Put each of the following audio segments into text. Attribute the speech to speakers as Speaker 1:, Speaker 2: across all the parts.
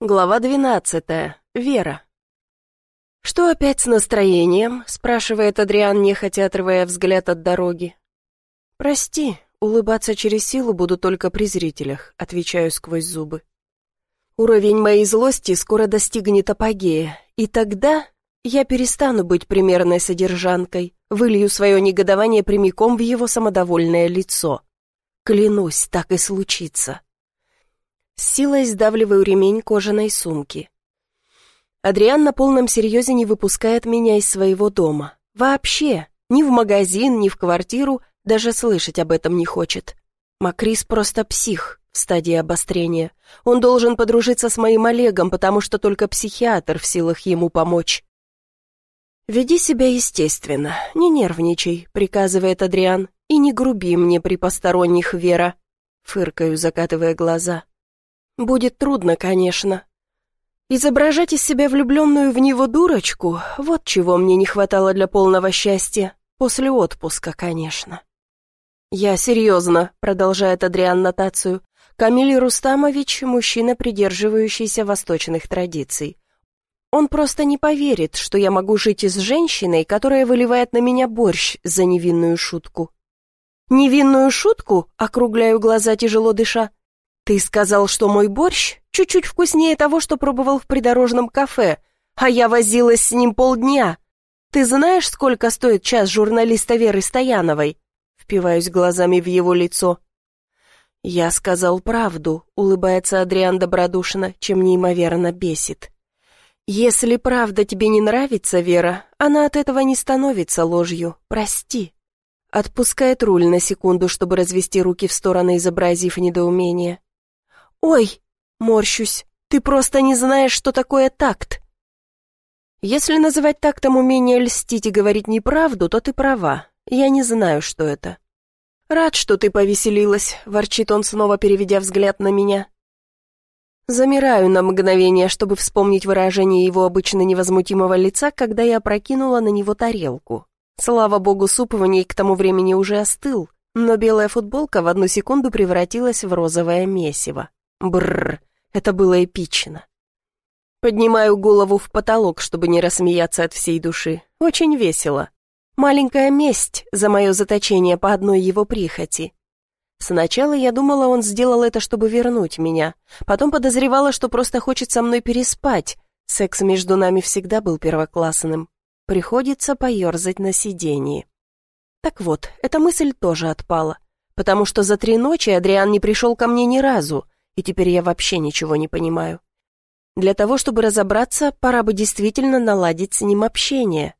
Speaker 1: Глава двенадцатая. Вера. «Что опять с настроением?» — спрашивает Адриан, нехотя отрывая взгляд от дороги. «Прости, улыбаться через силу буду только при зрителях», — отвечаю сквозь зубы. Уровень моей злости скоро достигнет апогея, и тогда я перестану быть примерной содержанкой, вылью свое негодование прямиком в его самодовольное лицо. Клянусь, так и случится. С силой сдавливаю ремень кожаной сумки. Адриан на полном серьезе не выпускает меня из своего дома. Вообще, ни в магазин, ни в квартиру, даже слышать об этом не хочет. Макрис просто псих в стадии обострения. Он должен подружиться с моим Олегом, потому что только психиатр в силах ему помочь. «Веди себя естественно, не нервничай», — приказывает Адриан, «и не груби мне при посторонних, Вера», — фыркаю, закатывая глаза. Будет трудно, конечно. Изображать из себя влюбленную в него дурочку — вот чего мне не хватало для полного счастья. После отпуска, конечно. «Я серьезно», — продолжает Адриан нотацию. «Камиль Рустамович — мужчина, придерживающийся восточных традиций. Он просто не поверит, что я могу жить с женщиной, которая выливает на меня борщ за невинную шутку». «Невинную шутку?» — округляю глаза, тяжело дыша. «Ты сказал, что мой борщ чуть-чуть вкуснее того, что пробовал в придорожном кафе, а я возилась с ним полдня. Ты знаешь, сколько стоит час журналиста Веры Стояновой?» Впиваюсь глазами в его лицо. «Я сказал правду», — улыбается Адриан добродушно, чем неимоверно бесит. «Если правда тебе не нравится, Вера, она от этого не становится ложью. Прости». Отпускает руль на секунду, чтобы развести руки в стороны, изобразив недоумение. «Ой!» — морщусь. «Ты просто не знаешь, что такое такт!» Если называть тактом умение льстить и говорить неправду, то ты права. Я не знаю, что это. «Рад, что ты повеселилась», — ворчит он, снова переведя взгляд на меня. Замираю на мгновение, чтобы вспомнить выражение его обычно невозмутимого лица, когда я опрокинула на него тарелку. Слава богу, суп в ней к тому времени уже остыл, но белая футболка в одну секунду превратилась в розовое месиво. Бррр, это было эпично. Поднимаю голову в потолок, чтобы не рассмеяться от всей души. Очень весело. Маленькая месть за мое заточение по одной его прихоти. Сначала я думала, он сделал это, чтобы вернуть меня. Потом подозревала, что просто хочет со мной переспать. Секс между нами всегда был первоклассным. Приходится поерзать на сиденье. Так вот, эта мысль тоже отпала. Потому что за три ночи Адриан не пришел ко мне ни разу — и теперь я вообще ничего не понимаю. Для того, чтобы разобраться, пора бы действительно наладить с ним общение.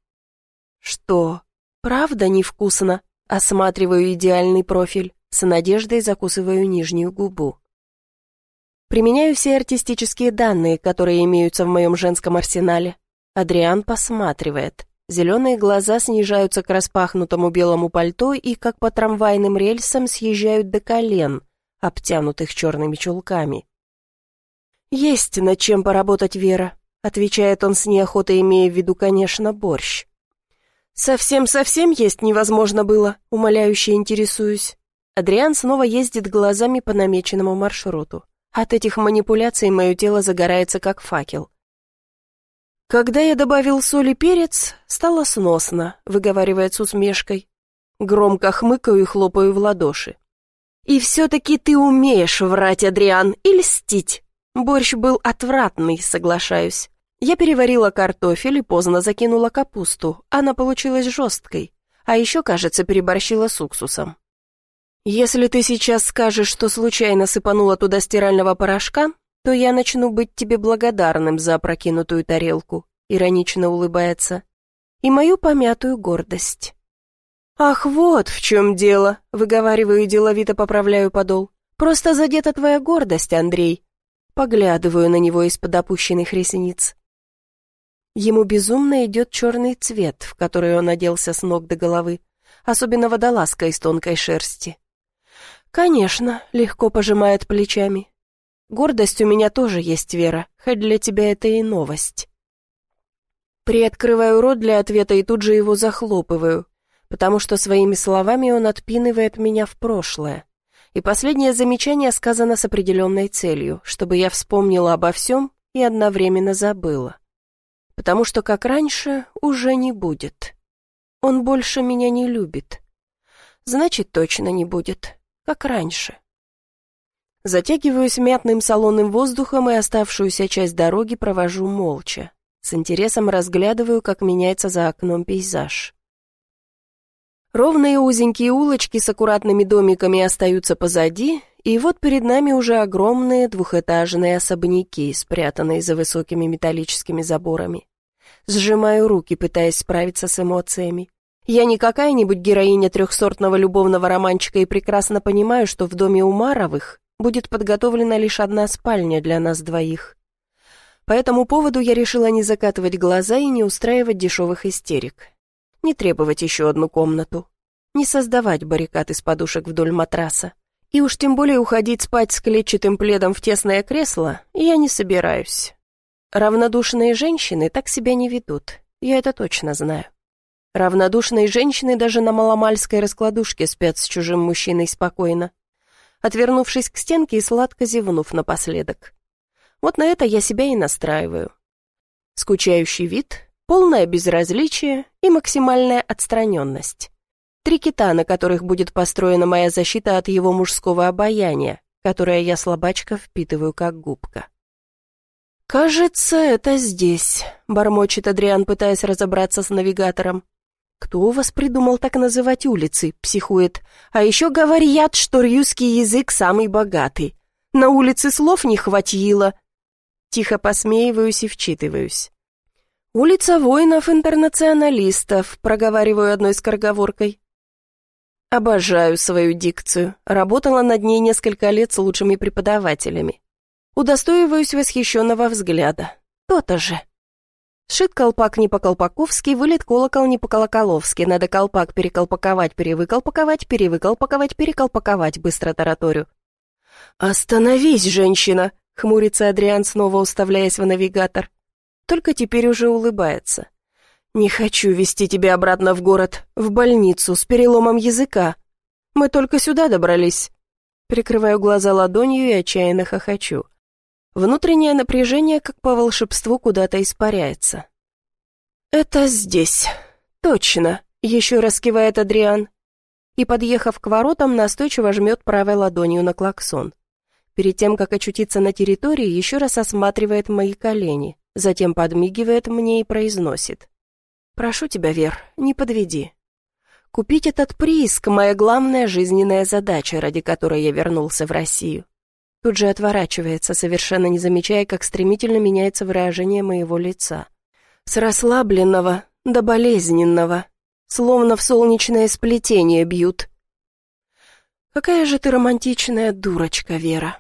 Speaker 1: Что, правда невкусно? Осматриваю идеальный профиль, с надеждой закусываю нижнюю губу. Применяю все артистические данные, которые имеются в моем женском арсенале. Адриан посматривает. Зеленые глаза снижаются к распахнутому белому пальто и, как по трамвайным рельсам, съезжают до колен, обтянутых черными чулками. «Есть над чем поработать, Вера», — отвечает он с неохотой, имея в виду, конечно, борщ. «Совсем-совсем есть невозможно было», — умоляюще интересуюсь. Адриан снова ездит глазами по намеченному маршруту. От этих манипуляций мое тело загорается, как факел. «Когда я добавил соль и перец, стало сносно», — выговаривает с усмешкой. Громко хмыкаю и хлопаю в ладоши. «И все-таки ты умеешь врать, Адриан, и льстить!» Борщ был отвратный, соглашаюсь. Я переварила картофель и поздно закинула капусту. Она получилась жесткой. А еще, кажется, переборщила с уксусом. «Если ты сейчас скажешь, что случайно сыпанула туда стирального порошка, то я начну быть тебе благодарным за опрокинутую тарелку», — иронично улыбается, «и мою помятую гордость». «Ах, вот в чем дело!» — выговариваю и деловито поправляю подол. «Просто задета твоя гордость, Андрей!» Поглядываю на него из-под опущенных ресниц. Ему безумно идет черный цвет, в который он оделся с ног до головы, особенно водолазка из тонкой шерсти. «Конечно», — легко пожимает плечами. «Гордость у меня тоже есть, Вера, хоть для тебя это и новость». Приоткрываю рот для ответа и тут же его захлопываю, потому что своими словами он отпинывает меня в прошлое. И последнее замечание сказано с определенной целью, чтобы я вспомнила обо всем и одновременно забыла. Потому что, как раньше, уже не будет. Он больше меня не любит. Значит, точно не будет, как раньше. Затягиваюсь мятным салонным воздухом и оставшуюся часть дороги провожу молча. С интересом разглядываю, как меняется за окном пейзаж. Ровные узенькие улочки с аккуратными домиками остаются позади, и вот перед нами уже огромные двухэтажные особняки, спрятанные за высокими металлическими заборами. Сжимаю руки, пытаясь справиться с эмоциями. Я не какая-нибудь героиня трехсортного любовного романчика и прекрасно понимаю, что в доме Умаровых будет подготовлена лишь одна спальня для нас двоих. По этому поводу я решила не закатывать глаза и не устраивать дешевых истерик. Не требовать еще одну комнату. Не создавать баррикад из подушек вдоль матраса. И уж тем более уходить спать с клетчатым пледом в тесное кресло я не собираюсь. Равнодушные женщины так себя не ведут, я это точно знаю. Равнодушные женщины даже на маломальской раскладушке спят с чужим мужчиной спокойно, отвернувшись к стенке и сладко зевнув напоследок. Вот на это я себя и настраиваю. Скучающий вид, полное безразличие и максимальная отстраненность. Три кита, на которых будет построена моя защита от его мужского обаяния, которое я слабачка впитываю как губка. «Кажется, это здесь», — бормочет Адриан, пытаясь разобраться с навигатором. «Кто у вас придумал так называть улицы?» — психует. «А еще говорят, что русский язык самый богатый. На улице слов не хватило, Тихо посмеиваюсь и вчитываюсь. «Улица воинов-интернационалистов», — проговариваю одной скороговоркой. Обожаю свою дикцию. Работала над ней несколько лет с лучшими преподавателями. Удостоиваюсь восхищенного взгляда. То-то же. Сшит колпак не по-колпаковски, вылет колокол не по-колоколовски. Надо колпак переколпаковать, перевыколпаковать, перевыколпаковать, переколпаковать, быстро тараторю. «Остановись, женщина!» Хмурится Адриан, снова уставляясь в навигатор. Только теперь уже улыбается. «Не хочу вести тебя обратно в город, в больницу, с переломом языка. Мы только сюда добрались». Прикрываю глаза ладонью и отчаянно хохочу. Внутреннее напряжение, как по волшебству, куда-то испаряется. «Это здесь. Точно», — еще раз кивает Адриан. И, подъехав к воротам, настойчиво жмет правой ладонью на клаксон. Перед тем, как очутиться на территории, еще раз осматривает мои колени, затем подмигивает мне и произносит. «Прошу тебя, Вер, не подведи. Купить этот прииск — моя главная жизненная задача, ради которой я вернулся в Россию». Тут же отворачивается, совершенно не замечая, как стремительно меняется выражение моего лица. С расслабленного до болезненного, словно в солнечное сплетение бьют. «Какая же ты романтичная дурочка, Вера!»